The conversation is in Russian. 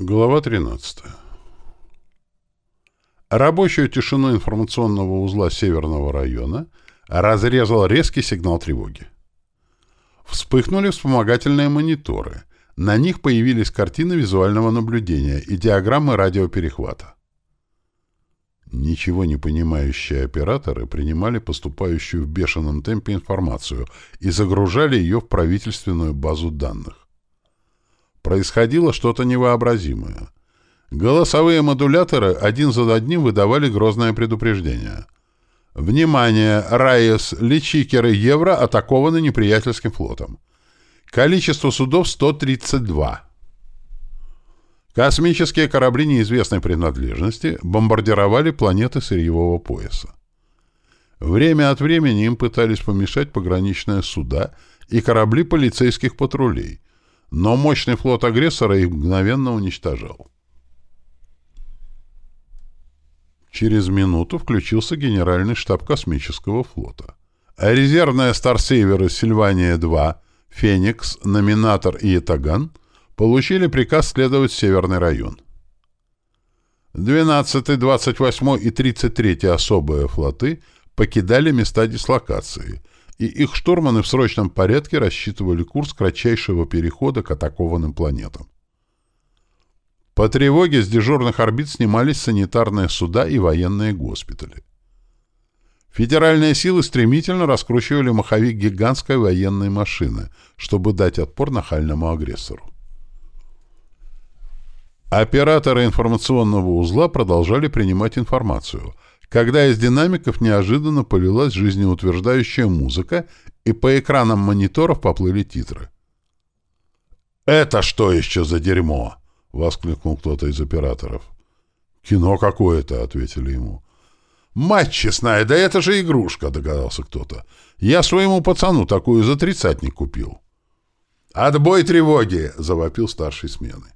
Глава 13. Рабочую тишину информационного узла Северного района разрезал резкий сигнал тревоги. Вспыхнули вспомогательные мониторы. На них появились картины визуального наблюдения и диаграммы радиоперехвата. Ничего не понимающие операторы принимали поступающую в бешеном темпе информацию и загружали ее в правительственную базу данных происходило что-то невообразимое. Голосовые модуляторы один за одним выдавали грозное предупреждение. «Внимание! Райес, личикеры Евро атакованы неприятельским флотом. Количество судов 132. Космические корабли неизвестной принадлежности бомбардировали планеты сырьевого пояса. Время от времени им пытались помешать пограничные суда и корабли полицейских патрулей – но мощный флот агрессора их мгновенно уничтожал. Через минуту включился генеральный штаб космического флота. А резервные старсейверы «Сильвания-2», «Феникс», «Номинатор» и «Ятаган» получили приказ следовать в Северный район. 12, 28 и 33 особые флоты покидали места дислокации – и их штурманы в срочном порядке рассчитывали курс кратчайшего перехода к атакованным планетам. По тревоге с дежурных орбит снимались санитарные суда и военные госпитали. Федеральные силы стремительно раскручивали маховик гигантской военной машины, чтобы дать отпор нахальному агрессору. Операторы информационного узла продолжали принимать информацию – когда из динамиков неожиданно полилась жизнеутверждающая музыка, и по экранам мониторов поплыли титры. «Это что еще за дерьмо?» — воскликнул кто-то из операторов. «Кино какое-то», — ответили ему. «Мать честная, да это же игрушка», — догадался кто-то. «Я своему пацану такую за тридцатник купил». «Отбой тревоги!» — завопил старший смены.